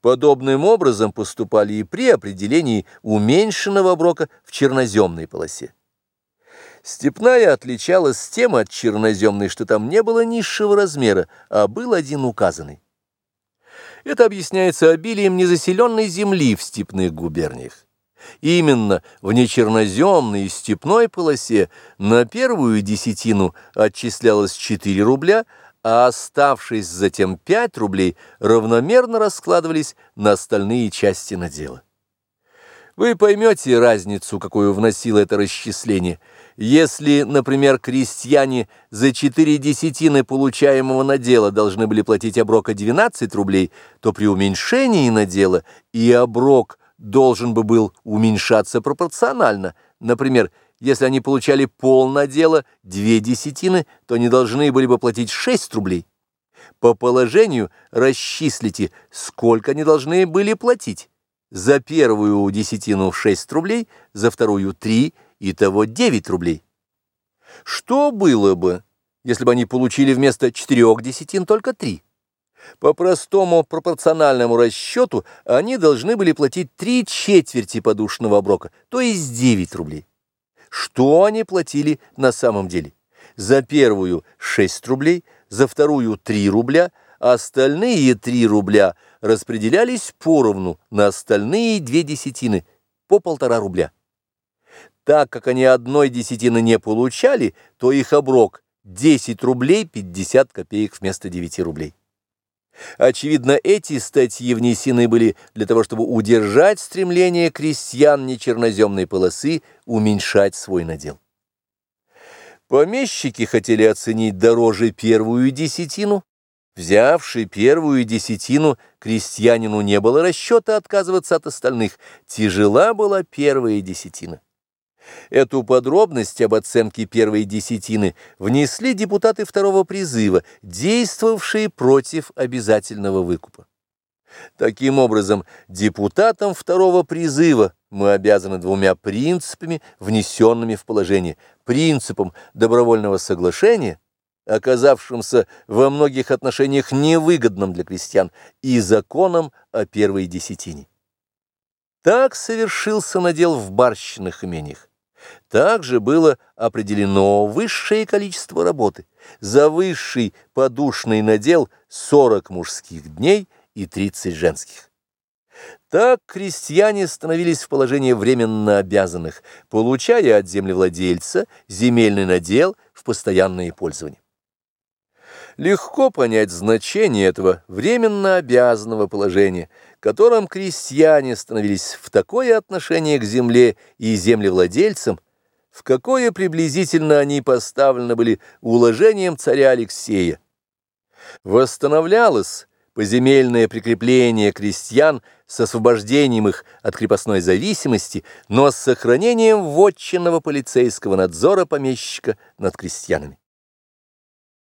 Подобным образом поступали и при определении уменьшенного оброка в черноземной полосе. Степная отличалась тем от черноземной, что там не было низшего размера, а был один указанный. Это объясняется обилием незаселенной земли в степных губерниях. Именно в нечерноземной и степной полосе на первую десятину отчислялось 4 рубля, а оставшись затем 5 рублей равномерно раскладывались на остальные части надела. Вы поймете разницу, какую вносило это расчисление. Если, например, крестьяне за 4 десятины получаемого надела должны были платить оброка 12 рублей, то при уменьшении надела и оброк должен бы был уменьшаться пропорционально. Например, если они получали полнадела, две десятины, то они должны были бы платить 6 рублей. По положению расчислите, сколько они должны были платить. За первую десятину 6 рублей, за вторую 3, и того 9 рублей. Что было бы, если бы они получили вместо 4 десятин только 3? По простому пропорциональному расчету они должны были платить три четверти подушного оброка, то есть 9 рублей. Что они платили на самом деле? За первую 6 рублей, за вторую 3 рубля, а остальные 3 рубля распределялись поровну на остальные две десятины по полтора рубля. Так как они одной десятины не получали, то их оброк 10 рублей 50 копеек вместо 9 рублей. Очевидно, эти статьи внесены были для того, чтобы удержать стремление крестьян нечерноземной полосы уменьшать свой надел. Помещики хотели оценить дороже первую десятину. Взявший первую десятину, крестьянину не было расчета отказываться от остальных. Тяжела была первая десятина. Эту подробность об оценке первой десятины внесли депутаты второго призыва, действовавшие против обязательного выкупа. Таким образом, депутатам второго призыва мы обязаны двумя принципами, внесенными в положение. Принципом добровольного соглашения, оказавшимся во многих отношениях невыгодным для крестьян, и законом о первой десятине. Так совершился надел в барщинных имениях. Также было определено высшее количество работы. За высший подушный надел 40 мужских дней и 30 женских. Так крестьяне становились в положении временно обязанных, получая от землевладельца земельный надел в постоянное пользование. Легко понять значение этого временно обязанного положения, которым крестьяне становились в такое отношение к земле и землевладельцам, в какое приблизительно они поставлены были уложением царя Алексея. Восстановлялось поземельное прикрепление крестьян с освобождением их от крепостной зависимости, но с сохранением вотчинного полицейского надзора помещика над крестьянами.